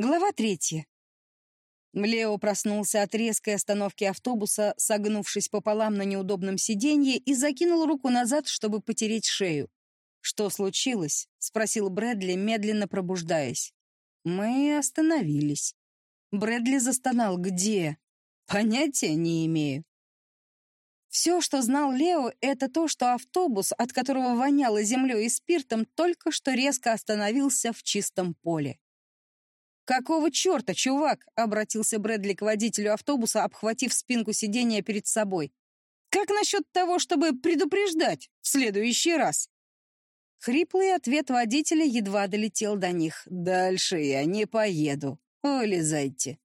Глава третья. Лео проснулся от резкой остановки автобуса, согнувшись пополам на неудобном сиденье и закинул руку назад, чтобы потереть шею. «Что случилось?» — спросил Брэдли, медленно пробуждаясь. «Мы остановились». Брэдли застонал. «Где?» «Понятия не имею». Все, что знал Лео, это то, что автобус, от которого воняло землей и спиртом, только что резко остановился в чистом поле. «Какого черта, чувак?» — обратился Брэдли к водителю автобуса, обхватив спинку сиденья перед собой. «Как насчет того, чтобы предупреждать в следующий раз?» Хриплый ответ водителя едва долетел до них. «Дальше я не поеду. Вылезайте».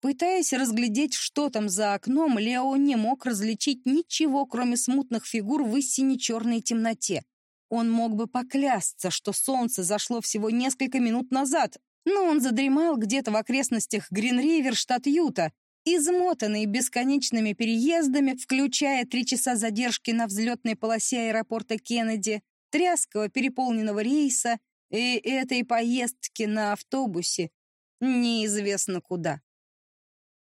Пытаясь разглядеть, что там за окном, Лео не мог различить ничего, кроме смутных фигур в истине черной темноте. Он мог бы поклясться, что солнце зашло всего несколько минут назад, но он задремал где-то в окрестностях Гринривер, штат Юта, измотанный бесконечными переездами, включая три часа задержки на взлетной полосе аэропорта Кеннеди, тряского переполненного рейса и этой поездки на автобусе неизвестно куда.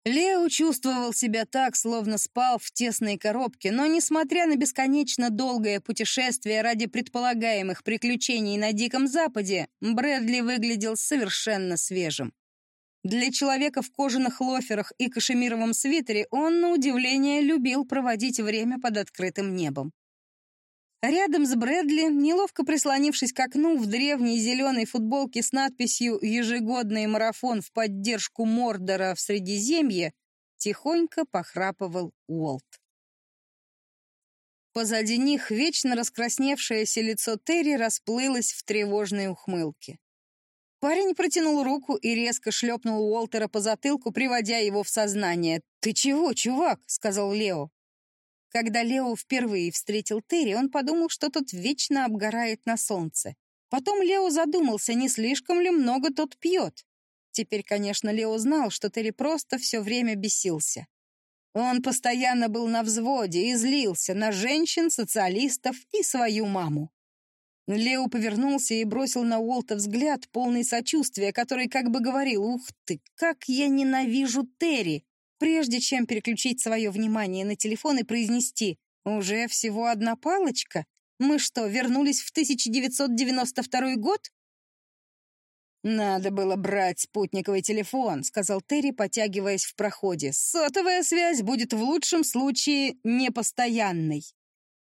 Лео чувствовал себя так, словно спал в тесной коробке, но, несмотря на бесконечно долгое путешествие ради предполагаемых приключений на Диком Западе, Брэдли выглядел совершенно свежим. Для человека в кожаных лоферах и кашемировом свитере он, на удивление, любил проводить время под открытым небом. Рядом с Брэдли, неловко прислонившись к окну в древней зеленой футболке с надписью «Ежегодный марафон в поддержку Мордора в Средиземье», тихонько похрапывал Уолт. Позади них вечно раскрасневшееся лицо Терри расплылось в тревожной ухмылке. Парень протянул руку и резко шлепнул Уолтера по затылку, приводя его в сознание. «Ты чего, чувак?» — сказал Лео. Когда Лео впервые встретил Терри, он подумал, что тот вечно обгорает на солнце. Потом Лео задумался, не слишком ли много тот пьет. Теперь, конечно, Лео знал, что Терри просто все время бесился. Он постоянно был на взводе и злился на женщин, социалистов и свою маму. Лео повернулся и бросил на Уолта взгляд, полный сочувствия, который как бы говорил «Ух ты, как я ненавижу Терри!» Прежде чем переключить свое внимание на телефон и произнести «Уже всего одна палочка? Мы что, вернулись в 1992 год?» «Надо было брать спутниковый телефон», — сказал Терри, потягиваясь в проходе. «Сотовая связь будет в лучшем случае непостоянной».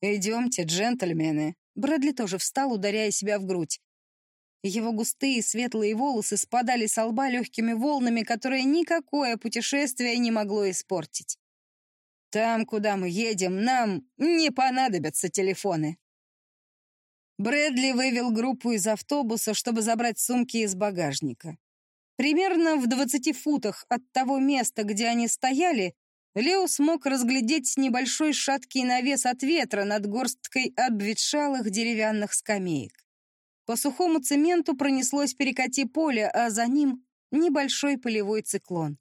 «Идемте, джентльмены». Брэдли тоже встал, ударяя себя в грудь. Его густые светлые волосы спадали с лба легкими волнами, которые никакое путешествие не могло испортить. «Там, куда мы едем, нам не понадобятся телефоны». Брэдли вывел группу из автобуса, чтобы забрать сумки из багажника. Примерно в двадцати футах от того места, где они стояли, Лео смог разглядеть небольшой шаткий навес от ветра над горсткой обветшалых деревянных скамеек. По сухому цементу пронеслось перекати поле, а за ним небольшой полевой циклон.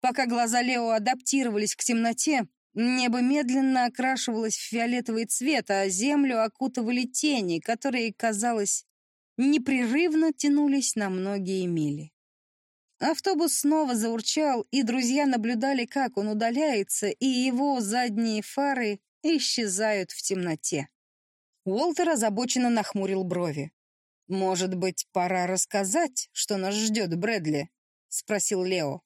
Пока глаза Лео адаптировались к темноте, небо медленно окрашивалось в фиолетовый цвет, а землю окутывали тени, которые, казалось, непрерывно тянулись на многие мили. Автобус снова заурчал, и друзья наблюдали, как он удаляется, и его задние фары исчезают в темноте. Уолтер озабоченно нахмурил брови. «Может быть, пора рассказать, что нас ждет Брэдли?» — спросил Лео.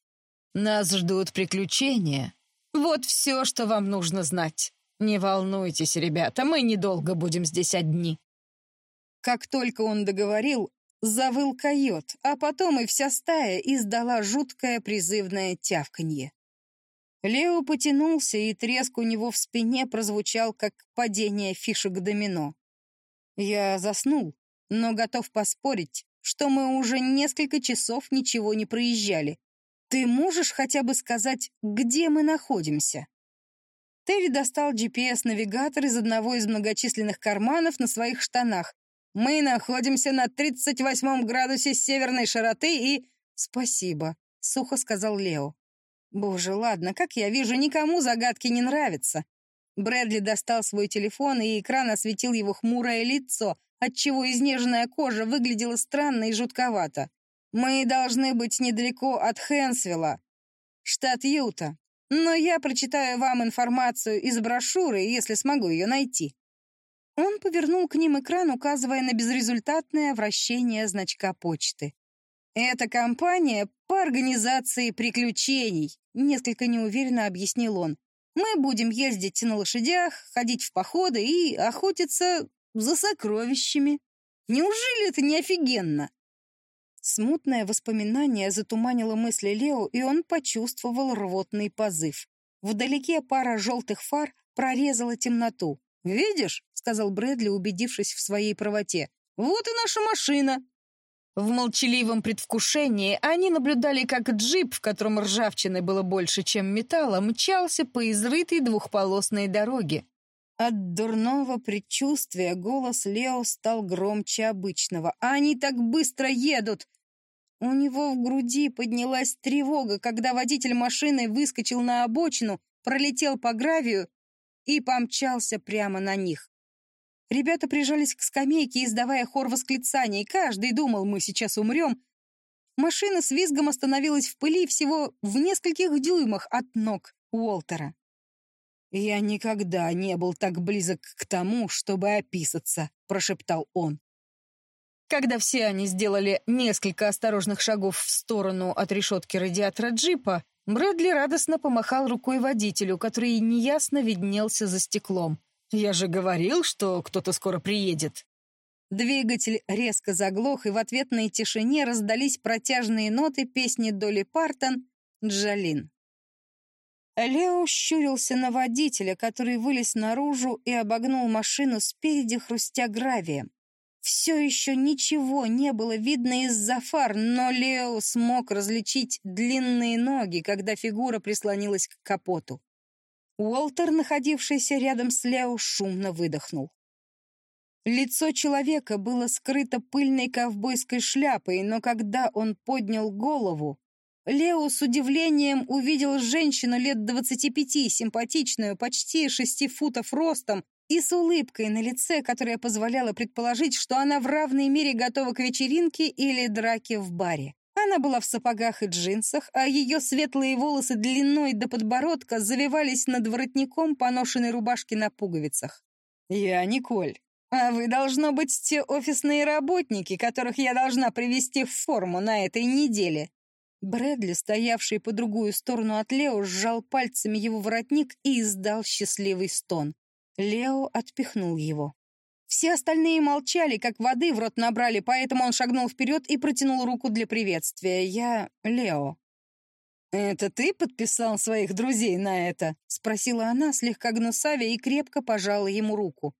«Нас ждут приключения. Вот все, что вам нужно знать. Не волнуйтесь, ребята, мы недолго будем здесь одни». Как только он договорил, завыл койот, а потом и вся стая издала жуткое призывное тявканье. Лео потянулся, и треск у него в спине прозвучал, как падение фишек домино. Я заснул, но готов поспорить, что мы уже несколько часов ничего не проезжали. Ты можешь хотя бы сказать, где мы находимся?» Терри достал GPS-навигатор из одного из многочисленных карманов на своих штанах. «Мы находимся на 38 градусе северной широты и...» «Спасибо», — сухо сказал Лео. «Боже, ладно, как я вижу, никому загадки не нравятся». Брэдли достал свой телефон, и экран осветил его хмурое лицо, отчего изнеженная кожа выглядела странно и жутковато. Мы должны быть недалеко от Хэнсвилла, штат Юта. Но я прочитаю вам информацию из брошюры, если смогу ее найти». Он повернул к ним экран, указывая на безрезультатное вращение значка почты. «Это компания по организации приключений», — несколько неуверенно объяснил он. «Мы будем ездить на лошадях, ходить в походы и охотиться за сокровищами. Неужели это не офигенно?» Смутное воспоминание затуманило мысли Лео, и он почувствовал рвотный позыв. Вдалеке пара желтых фар прорезала темноту. «Видишь?» — сказал Брэдли, убедившись в своей правоте. «Вот и наша машина!» В молчаливом предвкушении они наблюдали, как джип, в котором ржавчины было больше, чем металла, мчался по изрытой двухполосной дороге. От дурного предчувствия голос Лео стал громче обычного. «Они так быстро едут! У него в груди поднялась тревога, когда водитель машины выскочил на обочину, пролетел по гравию и помчался прямо на них. Ребята прижались к скамейке, издавая хор восклицаний. Каждый думал, мы сейчас умрем. Машина с визгом остановилась в пыли всего в нескольких дюймах от ног Уолтера. «Я никогда не был так близок к тому, чтобы описаться», — прошептал он. Когда все они сделали несколько осторожных шагов в сторону от решетки радиатора джипа, Брэдли радостно помахал рукой водителю, который неясно виднелся за стеклом. «Я же говорил, что кто-то скоро приедет». Двигатель резко заглох, и в ответной тишине раздались протяжные ноты песни Долли Партон «Джалин». Лео щурился на водителя, который вылез наружу и обогнул машину спереди, хрустя гравием. Все еще ничего не было видно из-за фар, но Лео смог различить длинные ноги, когда фигура прислонилась к капоту. Уолтер, находившийся рядом с Лео, шумно выдохнул. Лицо человека было скрыто пыльной ковбойской шляпой, но когда он поднял голову, Лео с удивлением увидел женщину лет двадцати пяти, симпатичную, почти шести футов ростом, и с улыбкой на лице, которая позволяла предположить, что она в равной мере готова к вечеринке или драке в баре. Она была в сапогах и джинсах, а ее светлые волосы длиной до подбородка завивались над воротником поношенной рубашки на пуговицах. «Я Николь. А вы, должно быть, те офисные работники, которых я должна привести в форму на этой неделе». Брэдли, стоявший по другую сторону от Лео, сжал пальцами его воротник и издал счастливый стон. Лео отпихнул его. Все остальные молчали, как воды в рот набрали, поэтому он шагнул вперед и протянул руку для приветствия. «Я Лео». «Это ты подписал своих друзей на это?» — спросила она, слегка гнусавя, и крепко пожала ему руку.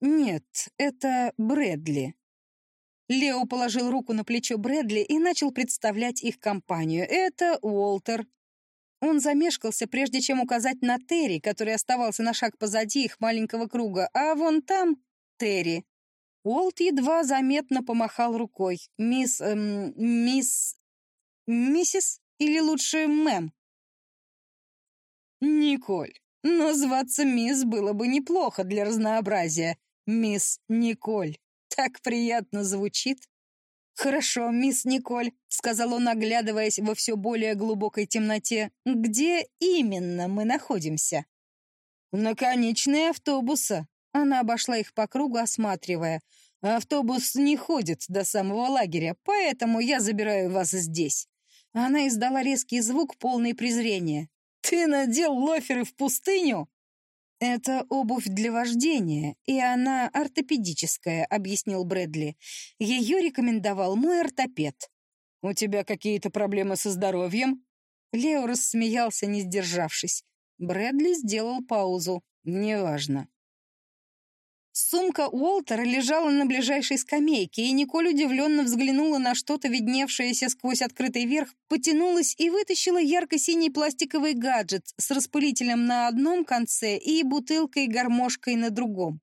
«Нет, это Брэдли». Лео положил руку на плечо Брэдли и начал представлять их компанию. «Это Уолтер, он замешкался, прежде чем указать на Терри, который оставался на шаг позади их маленького круга, а вон там Терри. Уолт едва заметно помахал рукой. «Мисс... Эм, мисс... миссис? Или лучше мэм?» «Николь. Назваться мисс было бы неплохо для разнообразия. Мисс Николь. Так приятно звучит». «Хорошо, мисс Николь», — сказал он, оглядываясь во все более глубокой темноте. «Где именно мы находимся?» «На конечной автобуса». Она обошла их по кругу, осматривая. «Автобус не ходит до самого лагеря, поэтому я забираю вас здесь». Она издала резкий звук, полный презрения. «Ты надел лоферы в пустыню?» «Это обувь для вождения, и она ортопедическая», — объяснил Брэдли. «Ее рекомендовал мой ортопед». «У тебя какие-то проблемы со здоровьем?» Лео рассмеялся, не сдержавшись. Брэдли сделал паузу. «Неважно. Сумка Уолтера лежала на ближайшей скамейке, и Николь удивленно взглянула на что-то, видневшееся сквозь открытый верх, потянулась и вытащила ярко-синий пластиковый гаджет с распылителем на одном конце и бутылкой-гармошкой на другом.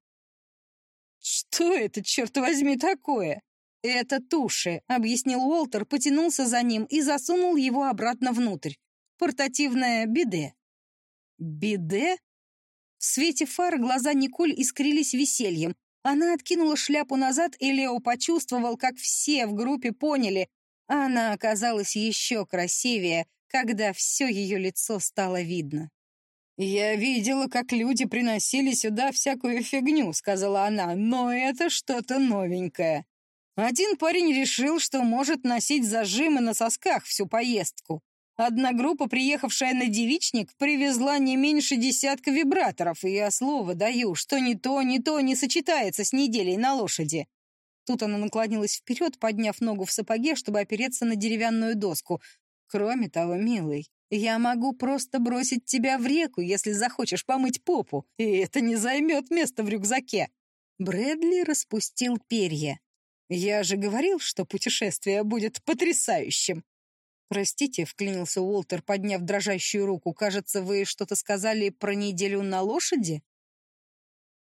«Что это, черт возьми, такое?» «Это туши», — объяснил Уолтер, потянулся за ним и засунул его обратно внутрь. «Портативное биде». «Биде?» В свете фар глаза Николь искрились весельем. Она откинула шляпу назад, и Лео почувствовал, как все в группе поняли. Она оказалась еще красивее, когда все ее лицо стало видно. «Я видела, как люди приносили сюда всякую фигню», — сказала она, «но это что-то новенькое. Один парень решил, что может носить зажимы на сосках всю поездку. Одна группа, приехавшая на девичник, привезла не меньше десятка вибраторов, и я слово даю, что ни то, ни то не сочетается с неделей на лошади. Тут она наклонилась вперед, подняв ногу в сапоге, чтобы опереться на деревянную доску. Кроме того, милый, я могу просто бросить тебя в реку, если захочешь помыть попу, и это не займет места в рюкзаке. Брэдли распустил перья. Я же говорил, что путешествие будет потрясающим. «Простите», — вклинился Уолтер, подняв дрожащую руку. «Кажется, вы что-то сказали про неделю на лошади?»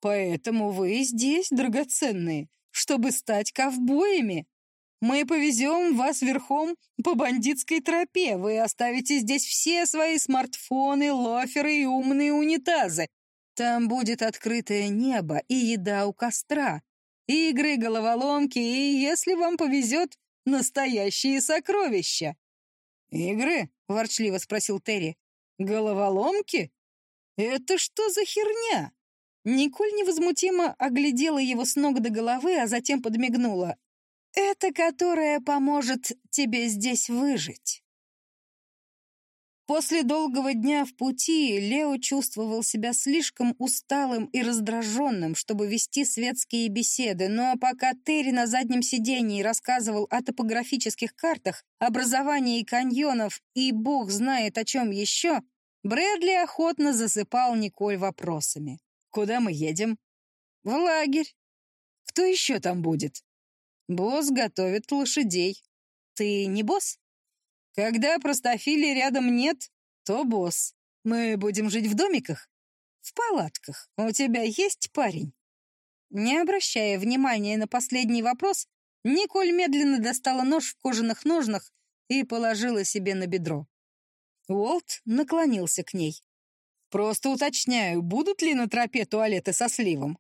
«Поэтому вы здесь, драгоценные, чтобы стать ковбоями. Мы повезем вас верхом по бандитской тропе. Вы оставите здесь все свои смартфоны, лоферы и умные унитазы. Там будет открытое небо и еда у костра, игры, головоломки и, если вам повезет, настоящие сокровища. «Игры?» — ворчливо спросил Терри. «Головоломки? Это что за херня?» Николь невозмутимо оглядела его с ног до головы, а затем подмигнула. «Это которая поможет тебе здесь выжить». После долгого дня в пути Лео чувствовал себя слишком усталым и раздраженным, чтобы вести светские беседы, но пока Терри на заднем сидении рассказывал о топографических картах, образовании каньонов и бог знает о чем еще, Брэдли охотно засыпал Николь вопросами. «Куда мы едем?» «В лагерь». «Кто еще там будет?» «Босс готовит лошадей». «Ты не босс?» Когда простофили рядом нет, то босс. Мы будем жить в домиках? В палатках. У тебя есть парень? Не обращая внимания на последний вопрос, Николь медленно достала нож в кожаных ножнах и положила себе на бедро. Уолт наклонился к ней. «Просто уточняю, будут ли на тропе туалеты со сливом?»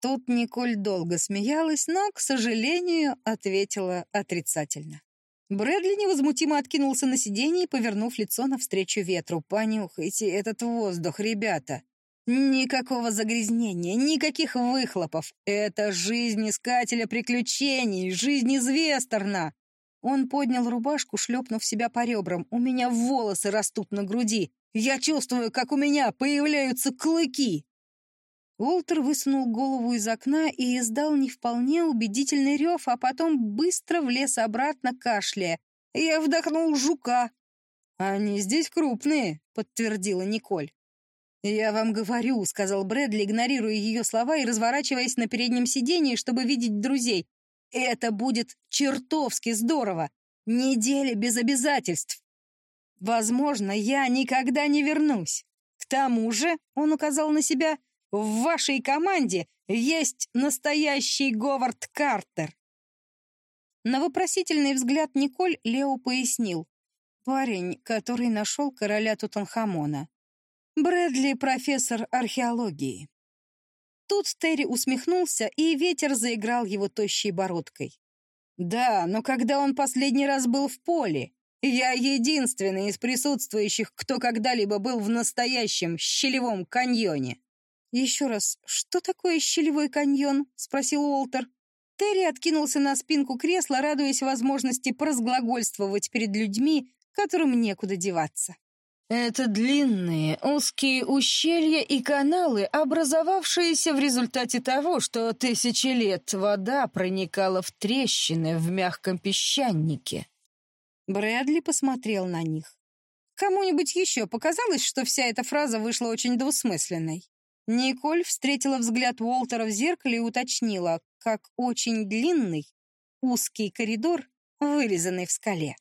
Тут Николь долго смеялась, но, к сожалению, ответила отрицательно. Брэдли невозмутимо откинулся на сиденье, повернув лицо навстречу ветру. «Понюхайте этот воздух, ребята!» Никакого загрязнения, никаких выхлопов. Это жизнь искателя приключений, жизнь из вестерна. Он поднял рубашку, шлепнув себя по ребрам. У меня волосы растут на груди. Я чувствую, как у меня появляются клыки. Уолтер высунул голову из окна и издал не вполне убедительный рев, а потом быстро влез обратно, кашляя. Я вдохнул жука. «Они здесь крупные», — подтвердила Николь. «Я вам говорю», — сказал Брэдли, игнорируя ее слова и разворачиваясь на переднем сидении, чтобы видеть друзей. «Это будет чертовски здорово! Неделя без обязательств! Возможно, я никогда не вернусь. К тому же, — он указал на себя, в вашей команде есть настоящий Говард Картер!» На вопросительный взгляд Николь Лео пояснил. «Парень, который нашел короля Тутанхамона. Брэдли — профессор археологии». Тут Терри усмехнулся, и ветер заиграл его тощей бородкой. «Да, но когда он последний раз был в поле? Я единственный из присутствующих, кто когда-либо был в настоящем щелевом каньоне». «Еще раз, что такое щелевой каньон?» — спросил Уолтер. Терри откинулся на спинку кресла, радуясь возможности поразглагольствовать перед людьми, которым некуда деваться. Это длинные, узкие ущелья и каналы, образовавшиеся в результате того, что тысячи лет вода проникала в трещины в мягком песчанике. Брэдли посмотрел на них. Кому-нибудь еще показалось, что вся эта фраза вышла очень двусмысленной? Николь встретила взгляд Уолтера в зеркале и уточнила, как очень длинный, узкий коридор, вырезанный в скале.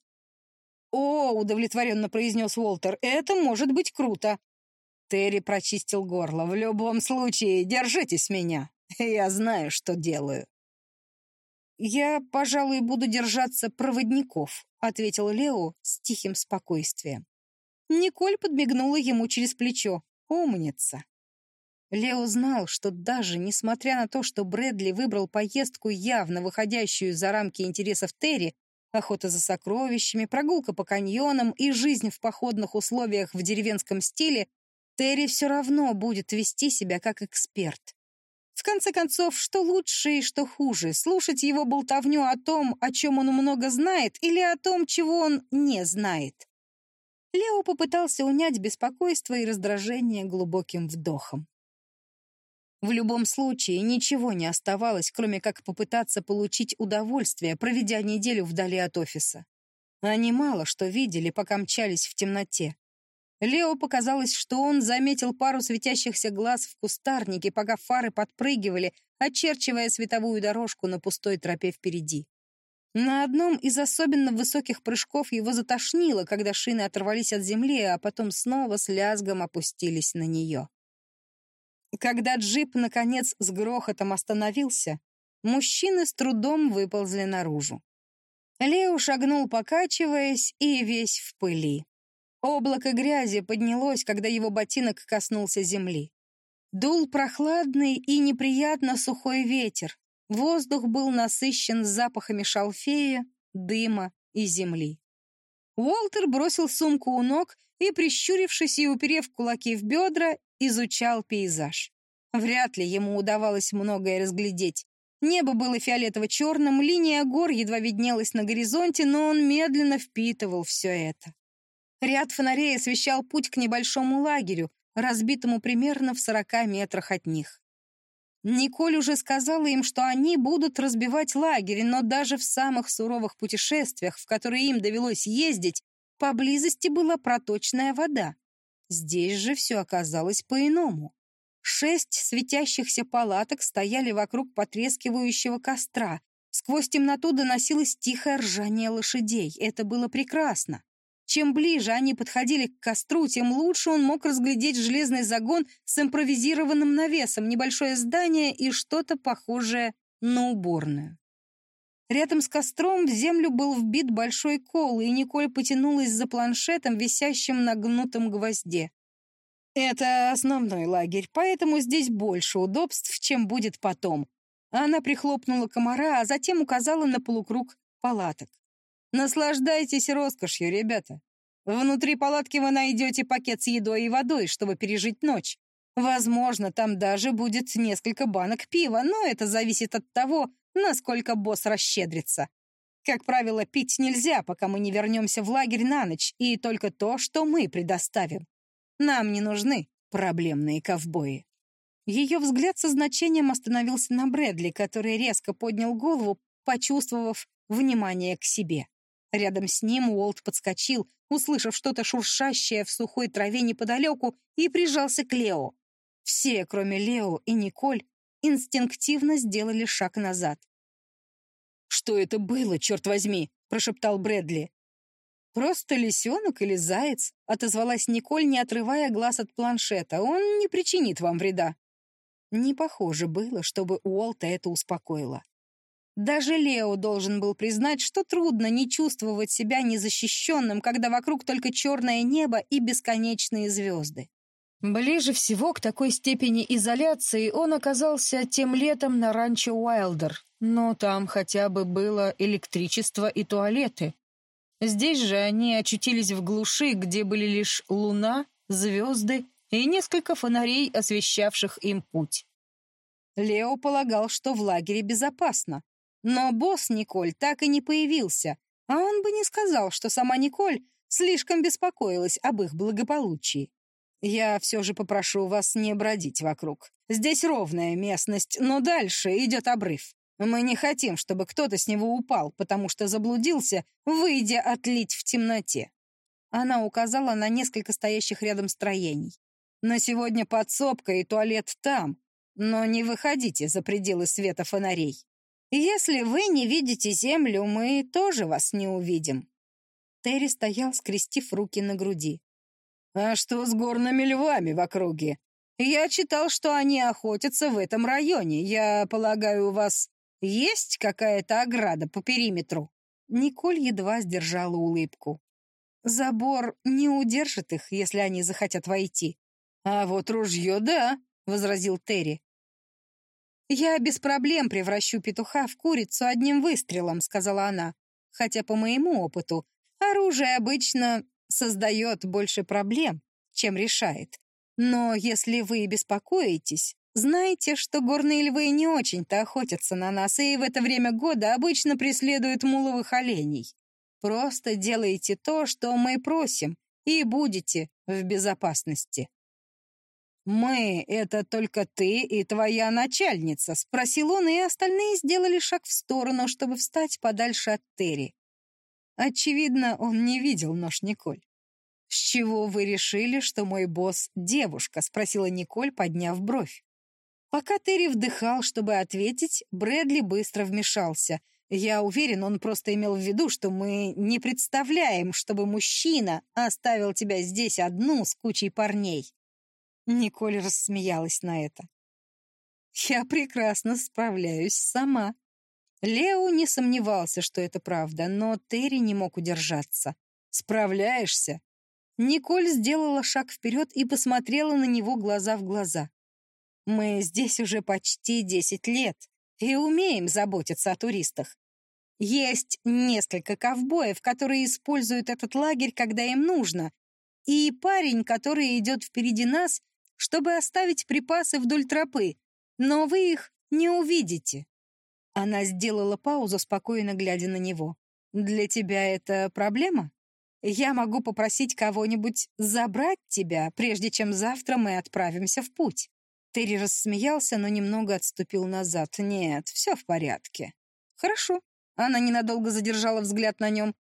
«О!» — удовлетворенно произнес Уолтер. «Это может быть круто!» Терри прочистил горло. «В любом случае, держитесь меня. Я знаю, что делаю». «Я, пожалуй, буду держаться проводников», — ответил Лео с тихим спокойствием. Николь подмигнула ему через плечо. «Умница!» Лео знал, что даже несмотря на то, что Брэдли выбрал поездку, явно выходящую за рамки интересов Терри, Охота за сокровищами, прогулка по каньонам и жизнь в походных условиях в деревенском стиле, Терри все равно будет вести себя как эксперт. В конце концов, что лучше и что хуже, слушать его болтовню о том, о чем он много знает, или о том, чего он не знает. Лео попытался унять беспокойство и раздражение глубоким вдохом. В любом случае, ничего не оставалось, кроме как попытаться получить удовольствие, проведя неделю вдали от офиса. Они мало что видели, пока мчались в темноте. Лео показалось, что он заметил пару светящихся глаз в кустарнике, пока фары подпрыгивали, очерчивая световую дорожку на пустой тропе впереди. На одном из особенно высоких прыжков его затошнило, когда шины оторвались от земли, а потом снова с лязгом опустились на нее. Когда джип, наконец, с грохотом остановился, мужчины с трудом выползли наружу. Лео шагнул, покачиваясь, и весь в пыли. Облако грязи поднялось, когда его ботинок коснулся земли. Дул прохладный и неприятно сухой ветер, Воздух был насыщен запахами шалфея, дыма и земли. Уолтер бросил сумку у ног и, прищурившись и уперев кулаки в бедра, изучал пейзаж. Вряд ли ему удавалось многое разглядеть. Небо было фиолетово-черным, линия гор едва виднелась на горизонте, но он медленно впитывал все это. Ряд фонарей освещал путь к небольшому лагерю, разбитому примерно в сорока метрах от них. Николь уже сказала им, что они будут разбивать лагерь, но даже в самых суровых путешествиях, в которые им довелось ездить, поблизости была проточная вода. Здесь же все оказалось по-иному. Шесть светящихся палаток стояли вокруг потрескивающего костра. Сквозь темноту доносилось тихое ржание лошадей. Это было прекрасно. Чем ближе они подходили к костру, тем лучше он мог разглядеть железный загон с импровизированным навесом, небольшое здание и что-то похожее на уборную. Рядом с костром в землю был вбит большой кол, и Николь потянулась за планшетом, висящим на гнутом гвозде. «Это основной лагерь, поэтому здесь больше удобств, чем будет потом». Она прихлопнула комара, а затем указала на полукруг палаток. Наслаждайтесь роскошью, ребята. Внутри палатки вы найдете пакет с едой и водой, чтобы пережить ночь. Возможно, там даже будет несколько банок пива, но это зависит от того, насколько босс расщедрится. Как правило, пить нельзя, пока мы не вернемся в лагерь на ночь, и только то, что мы предоставим. Нам не нужны проблемные ковбои. Ее взгляд со значением остановился на Брэдли, который резко поднял голову, почувствовав внимание к себе. Рядом с ним Уолт подскочил, услышав что-то шуршащее в сухой траве неподалеку, и прижался к Лео. Все, кроме Лео и Николь, инстинктивно сделали шаг назад. «Что это было, черт возьми?» — прошептал Брэдли. «Просто лисенок или заяц?» — отозвалась Николь, не отрывая глаз от планшета. «Он не причинит вам вреда». Не похоже было, чтобы Уолта это успокоило. Даже Лео должен был признать, что трудно не чувствовать себя незащищенным, когда вокруг только черное небо и бесконечные звезды. Ближе всего к такой степени изоляции он оказался тем летом на ранчо Уайлдер, но там хотя бы было электричество и туалеты. Здесь же они очутились в глуши, где были лишь луна, звезды и несколько фонарей, освещавших им путь. Лео полагал, что в лагере безопасно, но босс Николь так и не появился, а он бы не сказал, что сама Николь слишком беспокоилась об их благополучии. Я все же попрошу вас не бродить вокруг. Здесь ровная местность, но дальше идет обрыв. Мы не хотим, чтобы кто-то с него упал, потому что заблудился, выйдя отлить в темноте. Она указала на несколько стоящих рядом строений. На сегодня подсобка и туалет там, но не выходите за пределы света фонарей. Если вы не видите землю, мы тоже вас не увидим». Терри стоял, скрестив руки на груди. «А что с горными львами в округе? Я читал, что они охотятся в этом районе. Я полагаю, у вас есть какая-то ограда по периметру?» Николь едва сдержала улыбку. «Забор не удержит их, если они захотят войти». «А вот ружье, да», — возразил Терри. «Я без проблем превращу петуха в курицу одним выстрелом», — сказала она. хотя по моему опыту оружие обычно создает больше проблем, чем решает. Но если вы беспокоитесь, знайте, что горные львы не очень-то охотятся на нас и в это время года обычно преследуют муловых оленей. Просто делайте то, что мы просим, и будете в безопасности. «Мы — это только ты и твоя начальница?» — спросил он, и остальные сделали шаг в сторону, чтобы встать подальше от Терри. Очевидно, он не видел нож Николь. «С чего вы решили, что мой босс — девушка?» — спросила Николь, подняв бровь. Пока Терри вдыхал, чтобы ответить, Брэдли быстро вмешался. Я уверен, он просто имел в виду, что мы не представляем, чтобы мужчина оставил тебя здесь одну с кучей парней. Николь рассмеялась на это. «Я прекрасно справляюсь сама». Лео не сомневался, что это правда, но Терри не мог удержаться. «Справляешься?» Николь сделала шаг вперед и посмотрела на него глаза в глаза. «Мы здесь уже почти десять лет и умеем заботиться о туристах. Есть несколько ковбоев, которые используют этот лагерь, когда им нужно, и парень, который идет впереди нас чтобы оставить припасы вдоль тропы, но вы их не увидите». Она сделала паузу, спокойно глядя на него. «Для тебя это проблема? Я могу попросить кого-нибудь забрать тебя, прежде чем завтра мы отправимся в путь». Терри рассмеялся, но немного отступил назад. «Нет, все в порядке». «Хорошо». Она ненадолго задержала взгляд на нем.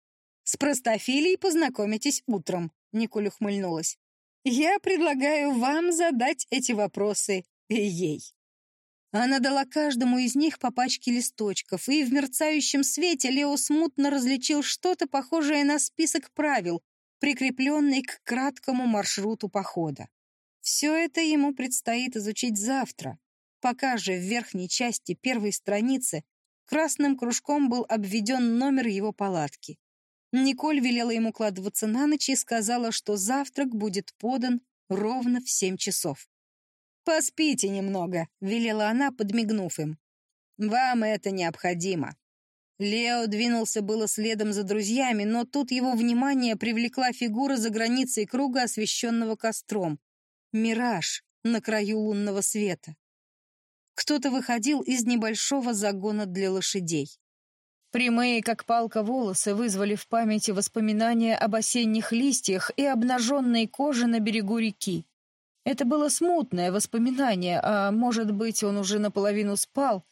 «С простофилией познакомитесь утром», — Николь ухмыльнулась. Я предлагаю вам задать эти вопросы ей. Она дала каждому из них по пачке листочков, и в мерцающем свете Лео смутно различил что-то похожее на список правил, прикрепленный к краткому маршруту похода. Все это ему предстоит изучить завтра. Пока же в верхней части первой страницы красным кружком был обведен номер его палатки. Николь велела ему кладываться на ночь и сказала, что завтрак будет подан ровно в семь часов. «Поспите немного», — велела она, подмигнув им. «Вам это необходимо». Лео двинулся было следом за друзьями, но тут его внимание привлекла фигура за границей круга, освещенного костром. Мираж на краю лунного света. Кто-то выходил из небольшого загона для лошадей. Прямые, как палка, волосы вызвали в памяти воспоминания об осенних листьях и обнаженной коже на берегу реки. Это было смутное воспоминание, а, может быть, он уже наполовину спал.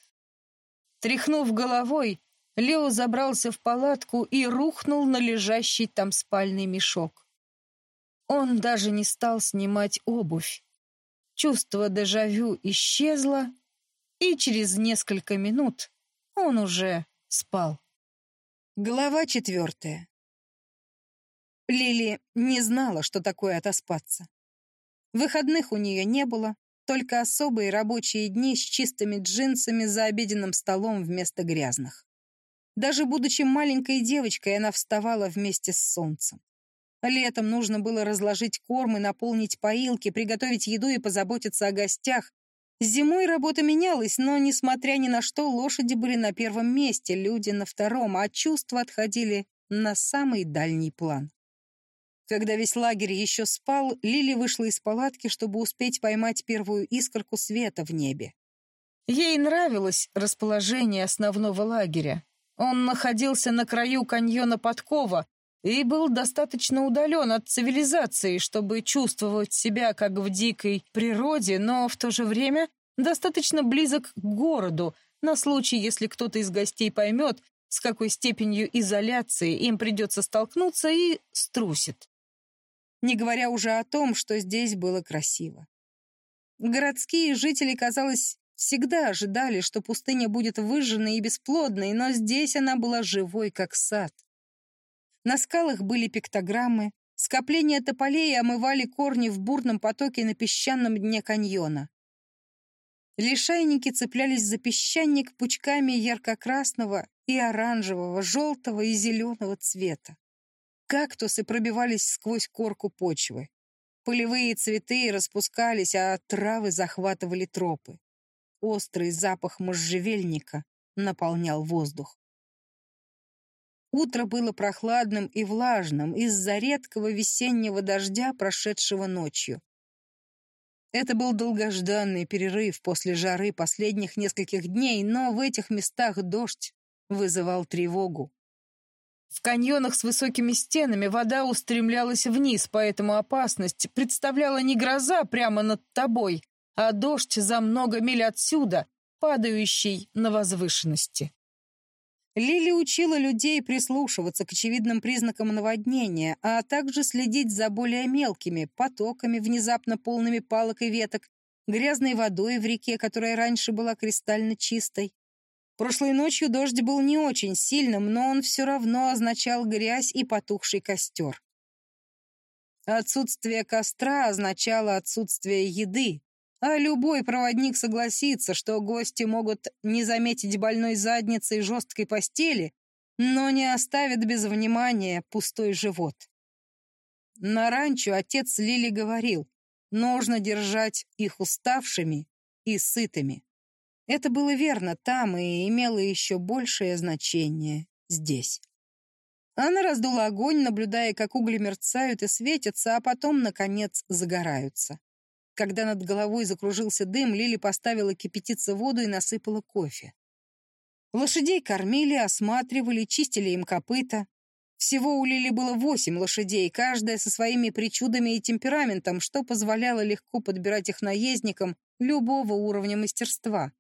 Тряхнув головой, Лео забрался в палатку и рухнул на лежащий там спальный мешок. Он даже не стал снимать обувь. Чувство дежавю исчезло, и через несколько минут он уже спал. Глава четвертая. Лили не знала, что такое отоспаться. Выходных у нее не было, только особые рабочие дни с чистыми джинсами за обеденным столом вместо грязных. Даже будучи маленькой девочкой, она вставала вместе с солнцем. Летом нужно было разложить корм и наполнить поилки, приготовить еду и позаботиться о гостях, Зимой работа менялась, но, несмотря ни на что, лошади были на первом месте, люди на втором, а чувства отходили на самый дальний план. Когда весь лагерь еще спал, Лили вышла из палатки, чтобы успеть поймать первую искорку света в небе. Ей нравилось расположение основного лагеря. Он находился на краю каньона Подкова и был достаточно удален от цивилизации, чтобы чувствовать себя как в дикой природе, но в то же время достаточно близок к городу, на случай, если кто-то из гостей поймет, с какой степенью изоляции им придется столкнуться и струсит. Не говоря уже о том, что здесь было красиво. Городские жители, казалось, всегда ожидали, что пустыня будет выжженной и бесплодной, но здесь она была живой, как сад. На скалах были пиктограммы, скопления тополей омывали корни в бурном потоке на песчаном дне каньона. Лишайники цеплялись за песчаник пучками ярко-красного и оранжевого, желтого и зеленого цвета. Кактусы пробивались сквозь корку почвы. Полевые цветы распускались, а травы захватывали тропы. Острый запах можжевельника наполнял воздух. Утро было прохладным и влажным из-за редкого весеннего дождя, прошедшего ночью. Это был долгожданный перерыв после жары последних нескольких дней, но в этих местах дождь вызывал тревогу. В каньонах с высокими стенами вода устремлялась вниз, поэтому опасность представляла не гроза прямо над тобой, а дождь за много миль отсюда, падающий на возвышенности. Лили учила людей прислушиваться к очевидным признакам наводнения, а также следить за более мелкими потоками, внезапно полными палок и веток, грязной водой в реке, которая раньше была кристально чистой. Прошлой ночью дождь был не очень сильным, но он все равно означал грязь и потухший костер. Отсутствие костра означало отсутствие еды, а любой проводник согласится, что гости могут не заметить больной задницы и жесткой постели, но не оставят без внимания пустой живот. На ранчо отец Лили говорил, нужно держать их уставшими и сытыми. Это было верно там и имело еще большее значение здесь. Она раздула огонь, наблюдая, как угли мерцают и светятся, а потом, наконец, загораются. Когда над головой закружился дым, Лили поставила кипятиться воду и насыпала кофе. Лошадей кормили, осматривали, чистили им копыта. Всего у Лили было восемь лошадей, каждая со своими причудами и темпераментом, что позволяло легко подбирать их наездникам любого уровня мастерства.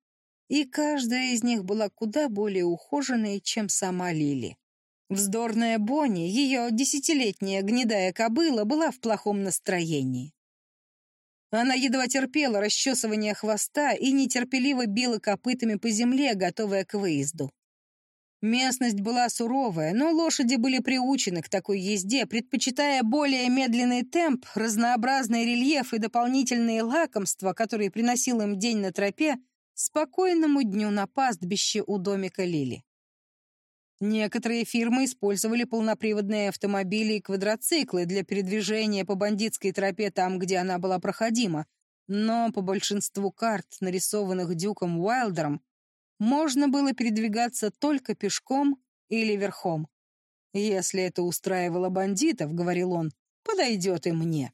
И каждая из них была куда более ухоженной, чем сама Лили. Вздорная Бонни, ее десятилетняя гнедая кобыла, была в плохом настроении. Она едва терпела расчесывание хвоста и нетерпеливо била копытами по земле, готовая к выезду. Местность была суровая, но лошади были приучены к такой езде, предпочитая более медленный темп, разнообразный рельеф и дополнительные лакомства, которые приносил им день на тропе, спокойному дню на пастбище у домика Лили. Некоторые фирмы использовали полноприводные автомобили и квадроциклы для передвижения по бандитской тропе там, где она была проходима, но по большинству карт, нарисованных Дюком Уайлдером, можно было передвигаться только пешком или верхом. «Если это устраивало бандитов, — говорил он, — подойдет и мне».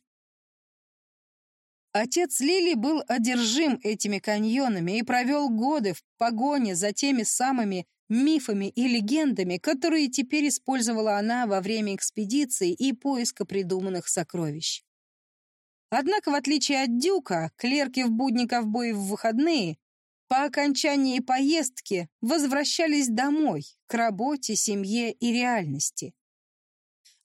Отец Лили был одержим этими каньонами и провел годы в погоне за теми самыми мифами и легендами, которые теперь использовала она во время экспедиции и поиска придуманных сокровищ. Однако, в отличие от Дюка, клерки в будни ковбои в выходные по окончании поездки возвращались домой, к работе, семье и реальности.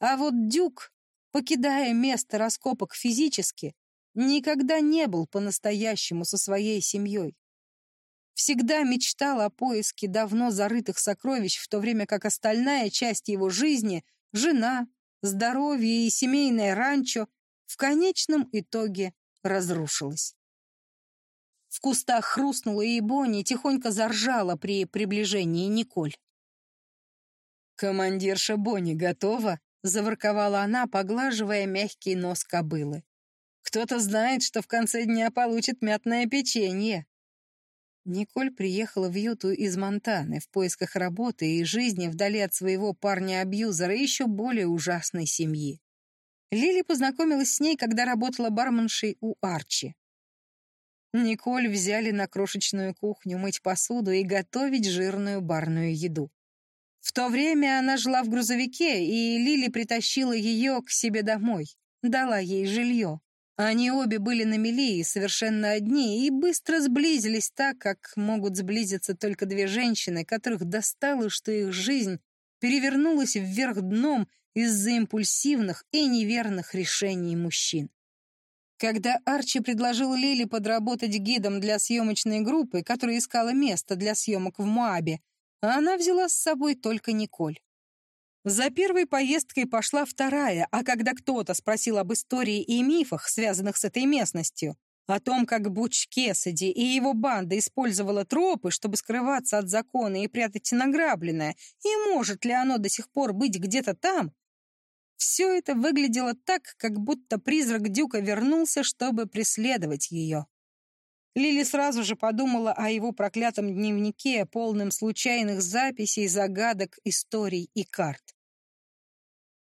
А вот Дюк, покидая место раскопок физически, никогда не был по-настоящему со своей семьей. Всегда мечтал о поиске давно зарытых сокровищ, в то время как остальная часть его жизни — жена, здоровье и семейное ранчо — в конечном итоге разрушилась. В кустах хрустнула и Бонни тихонько заржала при приближении Николь. «Командирша Бонни готова?» — заворковала она, поглаживая мягкий нос кобылы. «Кто-то знает, что в конце дня получит мятное печенье». Николь приехала в Юту из Монтаны в поисках работы и жизни вдали от своего парня-абьюзера и еще более ужасной семьи. Лили познакомилась с ней, когда работала барменшей у Арчи. Николь взяли на крошечную кухню мыть посуду и готовить жирную барную еду. В то время она жила в грузовике, и Лили притащила ее к себе домой, дала ей жилье. Они обе были на мели и совершенно одни, и быстро сблизились так, как могут сблизиться только две женщины, которых достало, что их жизнь перевернулась вверх дном из-за импульсивных и неверных решений мужчин. Когда Арчи предложил Лили подработать гидом для съемочной группы, которая искала место для съемок в Моабе, она взяла с собой только Николь. За первой поездкой пошла вторая, а когда кто-то спросил об истории и мифах, связанных с этой местностью, о том, как Буч Кесади и его банда использовала тропы, чтобы скрываться от закона и прятать награбленное, и может ли оно до сих пор быть где-то там, все это выглядело так, как будто призрак Дюка вернулся, чтобы преследовать ее. Лили сразу же подумала о его проклятом дневнике, полном случайных записей, загадок, историй и карт.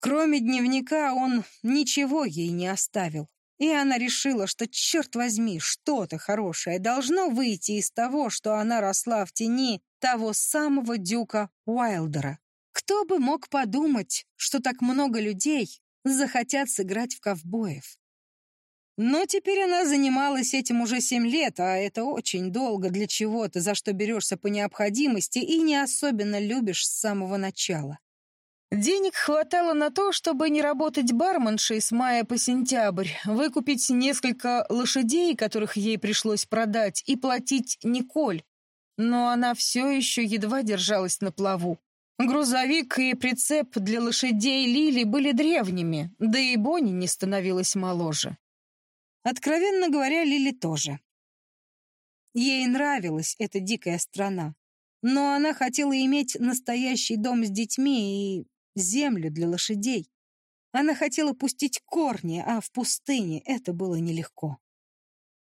Кроме дневника он ничего ей не оставил. И она решила, что, черт возьми, что-то хорошее должно выйти из того, что она росла в тени того самого дюка Уайлдера. Кто бы мог подумать, что так много людей захотят сыграть в ковбоев? Но теперь она занималась этим уже семь лет, а это очень долго для чего-то, за что берешься по необходимости и не особенно любишь с самого начала. Денег хватало на то, чтобы не работать барменшей с мая по сентябрь, выкупить несколько лошадей, которых ей пришлось продать, и платить Николь. Но она все еще едва держалась на плаву. Грузовик и прицеп для лошадей Лили были древними, да и Бонни не становилась моложе. Откровенно говоря, Лили тоже. Ей нравилась эта дикая страна, но она хотела иметь настоящий дом с детьми и землю для лошадей. Она хотела пустить корни, а в пустыне это было нелегко.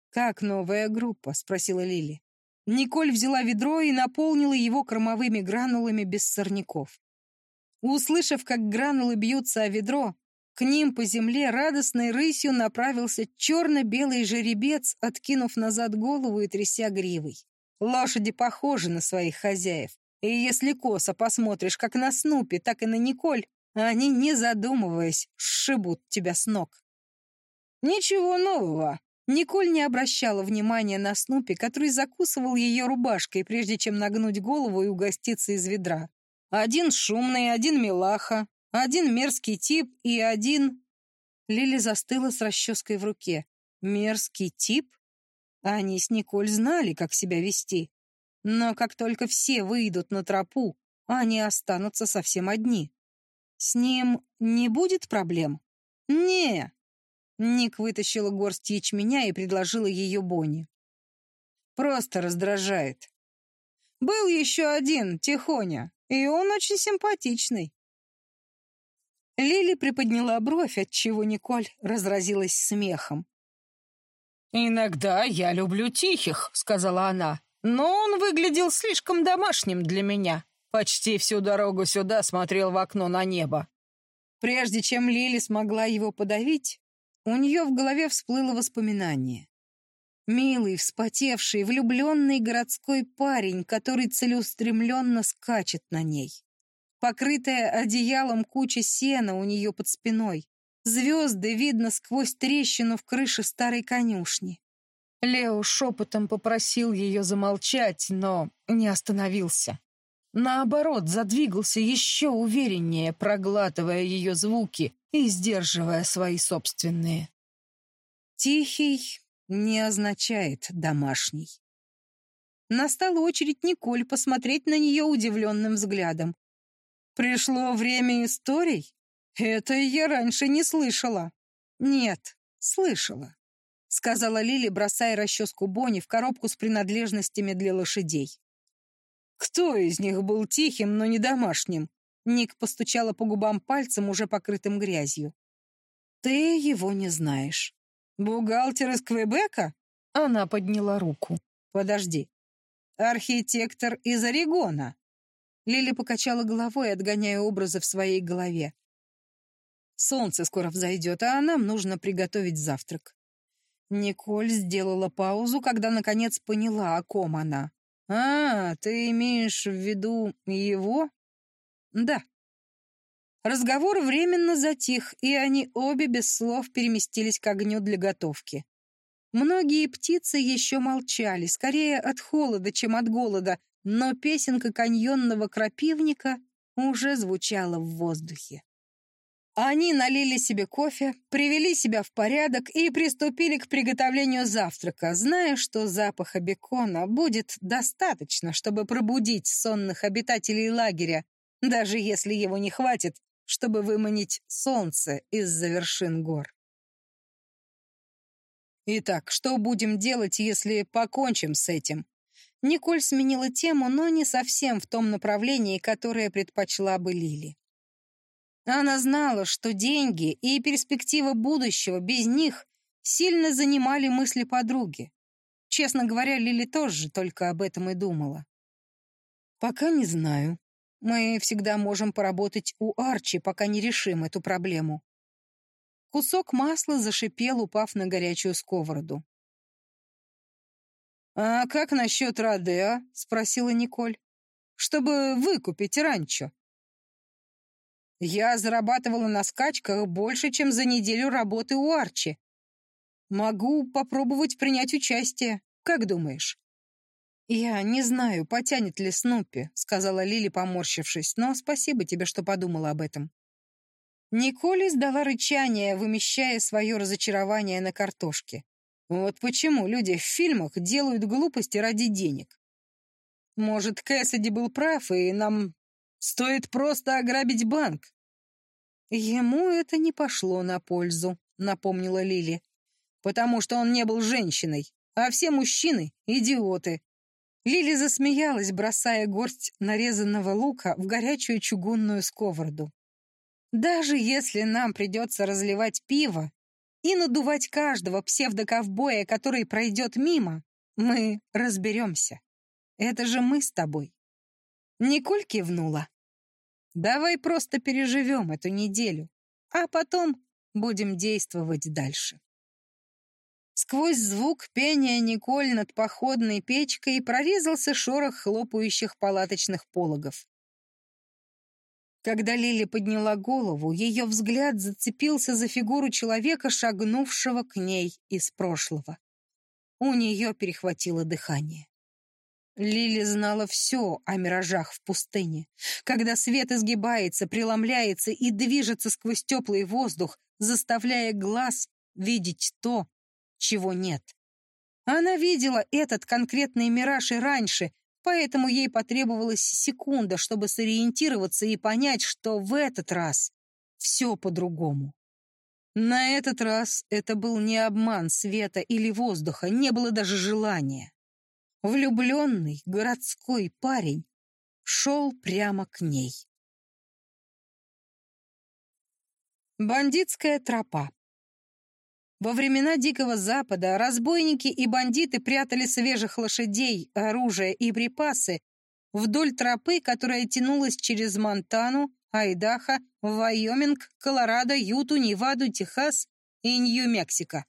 «Как новая группа?» — спросила Лили. Николь взяла ведро и наполнила его кормовыми гранулами без сорняков. Услышав, как гранулы бьются о ведро, к ним по земле радостной рысью направился черно-белый жеребец, откинув назад голову и тряся гривой. Лошади похожи на своих хозяев. И если косо посмотришь как на Снупи, так и на Николь, они, не задумываясь, сшибут тебя с ног. Ничего нового. Николь не обращала внимания на Снупи, который закусывал ее рубашкой, прежде чем нагнуть голову и угоститься из ведра. Один шумный, один милаха, один мерзкий тип и один... Лили застыла с расческой в руке. Мерзкий тип? Они с Николь знали, как себя вести. Но как только все выйдут на тропу, они останутся совсем одни. С ним не будет проблем? Не. Ник вытащила горсть ячменя и предложила ее Бонни. Просто раздражает. Был еще один, Тихоня, и он очень симпатичный. Лили приподняла бровь, отчего Николь разразилась смехом. «Иногда я люблю тихих», — сказала она. Но он выглядел слишком домашним для меня. Почти всю дорогу сюда смотрел в окно на небо. Прежде чем Лили смогла его подавить, у нее в голове всплыло воспоминание. Милый, вспотевший, влюбленный городской парень, который целеустремленно скачет на ней. Покрытая одеялом куча сена у нее под спиной. Звезды видно сквозь трещину в крыше старой конюшни. Лео шепотом попросил ее замолчать, но не остановился. Наоборот, задвигался еще увереннее, проглатывая ее звуки и сдерживая свои собственные. Тихий не означает домашний. Настала очередь Николь посмотреть на нее удивленным взглядом. Пришло время историй? Это я раньше не слышала. Нет, слышала сказала Лили, бросая расческу Бонни в коробку с принадлежностями для лошадей. Кто из них был тихим, но не домашним? Ник постучала по губам пальцем, уже покрытым грязью. Ты его не знаешь. Бухгалтер из Квебека? Она подняла руку. Подожди. Архитектор из Орегона. Лили покачала головой, отгоняя образы в своей голове. Солнце скоро взойдет, а нам нужно приготовить завтрак. Николь сделала паузу, когда наконец поняла, о ком она. «А, ты имеешь в виду его?» «Да». Разговор временно затих, и они обе без слов переместились к огню для готовки. Многие птицы еще молчали, скорее от холода, чем от голода, но песенка каньонного крапивника уже звучала в воздухе. Они налили себе кофе, привели себя в порядок и приступили к приготовлению завтрака, зная, что запаха бекона будет достаточно, чтобы пробудить сонных обитателей лагеря, даже если его не хватит, чтобы выманить солнце из-за вершин гор. Итак, что будем делать, если покончим с этим? Николь сменила тему, но не совсем в том направлении, которое предпочла бы Лили. Она знала, что деньги и перспектива будущего без них сильно занимали мысли подруги. Честно говоря, Лили тоже только об этом и думала. «Пока не знаю. Мы всегда можем поработать у Арчи, пока не решим эту проблему». Кусок масла зашипел, упав на горячую сковороду. «А как насчет Радеа?» — спросила Николь. «Чтобы выкупить ранчо». «Я зарабатывала на скачках больше, чем за неделю работы у Арчи. Могу попробовать принять участие. Как думаешь?» «Я не знаю, потянет ли Снупи», — сказала Лили, поморщившись, «но спасибо тебе, что подумала об этом». Николь издала рычание, вымещая свое разочарование на картошке. Вот почему люди в фильмах делают глупости ради денег. Может, Кэссиди был прав, и нам стоит просто ограбить банк. Ему это не пошло на пользу, напомнила Лили, потому что он не был женщиной, а все мужчины — идиоты. Лили засмеялась, бросая горсть нарезанного лука в горячую чугунную сковороду. Даже если нам придется разливать пиво, и надувать каждого псевдоковбоя, который пройдет мимо, мы разберемся. Это же мы с тобой. Николь кивнула. Давай просто переживем эту неделю, а потом будем действовать дальше. Сквозь звук пения Николь над походной печкой прорезался шорох хлопающих палаточных пологов. Когда Лили подняла голову, ее взгляд зацепился за фигуру человека, шагнувшего к ней из прошлого. У нее перехватило дыхание. Лили знала все о миражах в пустыне. Когда свет изгибается, преломляется и движется сквозь теплый воздух, заставляя глаз видеть то, чего нет. Она видела этот конкретный мираж и раньше, поэтому ей потребовалась секунда, чтобы сориентироваться и понять, что в этот раз все по-другому. На этот раз это был не обман света или воздуха, не было даже желания. Влюбленный городской парень шел прямо к ней. Бандитская тропа во времена Дикого Запада разбойники и бандиты прятали свежих лошадей, оружие и припасы вдоль тропы, которая тянулась через Монтану, Айдахо, Вайоминг, Колорадо, Юту, Неваду, Техас и Нью-Мексико.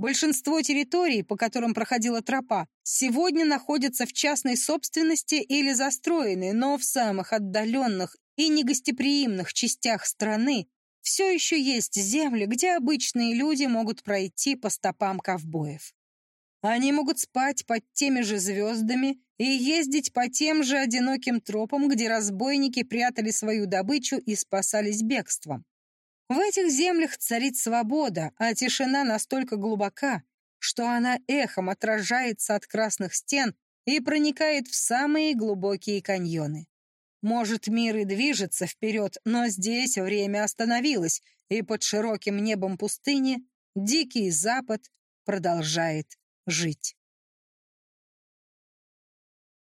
Большинство территорий, по которым проходила тропа, сегодня находятся в частной собственности или застроены, но в самых отдаленных и негостеприимных частях страны все еще есть земли, где обычные люди могут пройти по стопам ковбоев. Они могут спать под теми же звездами и ездить по тем же одиноким тропам, где разбойники прятали свою добычу и спасались бегством. В этих землях царит свобода, а тишина настолько глубока, что она эхом отражается от красных стен и проникает в самые глубокие каньоны. Может, мир и движется вперед, но здесь время остановилось, и под широким небом пустыни Дикий Запад продолжает жить.